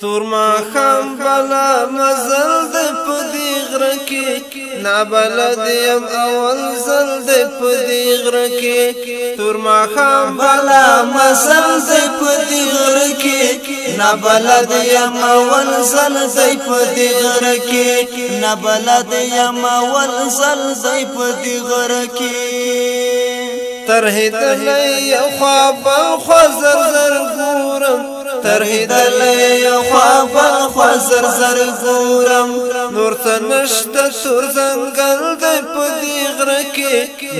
تور ما خام بلا مزل د پدی غره کې نابلد يم اول زل د پدی غره کې تور ما خام بلا مزل د پدی غره کې نابلد يم اول زل د پدی غره کې نابلد يم اول زل د پدی غره کې ترهد لای خواب خو زر زر ګورم ترهیدلې خوا په خوا زر زر ګورم نور څه نشته تور زنګل دې په دې غره کې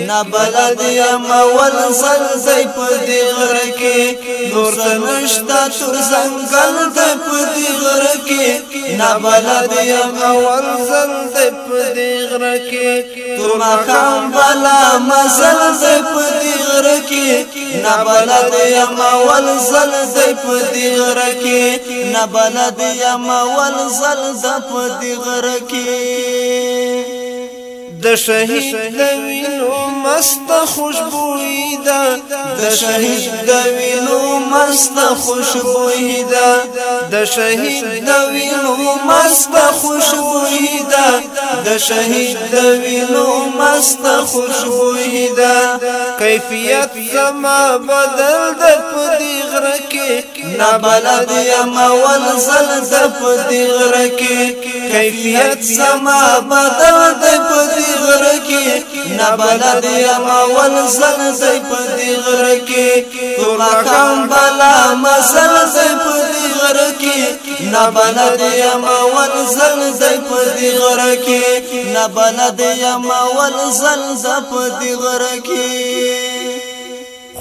نه بلد یم ول زل زې په دې غره کې نور څه نشته تور زنګل دې په دې غره کې نه بلد یم ول زل دې په دې غره کې تر ما خام بلا مزل دې په غره کې نبلد یم ول زل د پدی غره کې نبلد یم ول زل د پدی غره کې د شهید د وینو مست خوشبوئی ده د شهید د وینو مست خوشبوئی ده د شهید د وینو مست خوشبوئی ده د شهید د وینو مست خوشبوئی ده كيفيات سما بدل دف دي غركي نا بلد يا ول زل دف دي غركي كيفيات سما بدل دف دي غركي نا بلد يا ول زل دف دي غركي کې تو بلا مسل د پدی غر کې نه بلد یم ول زلزل په دې غر کې نه بلد یم ول زلزل په دې غر کې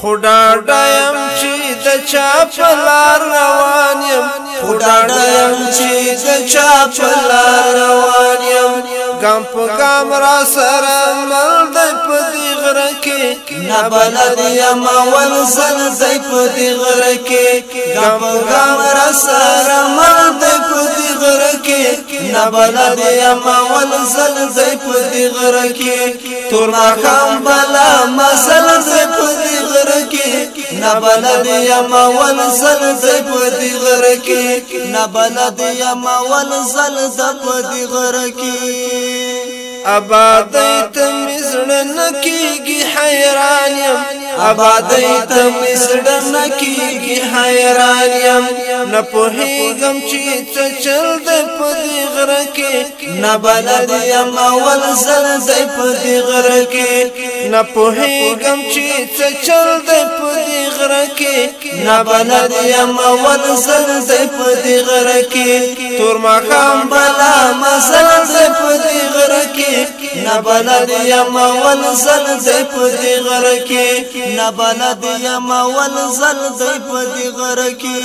خدا ډایم چې د چا په لار روان يم خدا ډایم چې د چا په لار روان يم ګم په ګم را سره نه بلد یم ول زل زای په دی غره کې ګم ګم را سره مرد په دی غره کې نه بلد یم ول زل زای په دی غره کې تور نه خام بلا مسل زای په دی غره کې نه بلد یم ول زل زای په دی غره کې نه بلد یم ول زل زای په دی غره کې آبادی تم زړه نکیږي حیران يم آبادی تم زړه نکیږي حیران يم نه په هیګم چې څه چل د پدې غره کې نه بلد يم اول زل د پدې غره کې نه په هیګم چې څه چل د پدې غره کې نه بلد يم اول زل د پدې غره کې تور ما خام بلا مسل د پدې کې نه بلد یم ول زل دې په دې غر کې نه بلد یم ول زل دې په دې غر کې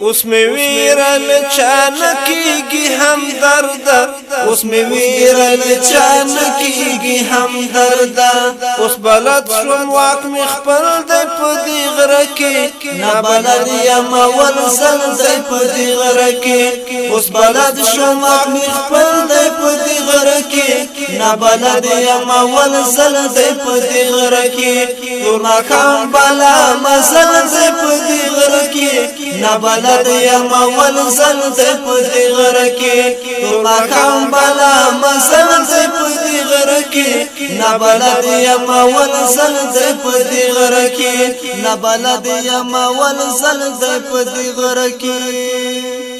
اوس می ویرل چان کیږي هم درد اوس می ویرل چان کیږي هم درد اوس بلد شوم واک می خپل د پدی غره کې نه بلد یم ول زل د پدی غره کې اوس بلد شوم واک می خپل د پدی غره کې نه بلد یم ول زل د پدی غره کې تر ناکام بالا مزل د پدی سر کې نابلد یم ول زل ته پدې غر کې تو ما خام بالا مسل ته پدې غر کې نابلد یم ول زل ته پدې غر کې نابلد یم ول زل ته پدې غر کې